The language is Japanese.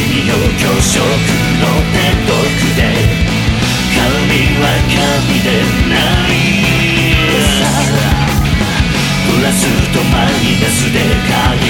君の教職のペトで髪は髪でない。さプラスとマイナスで鍵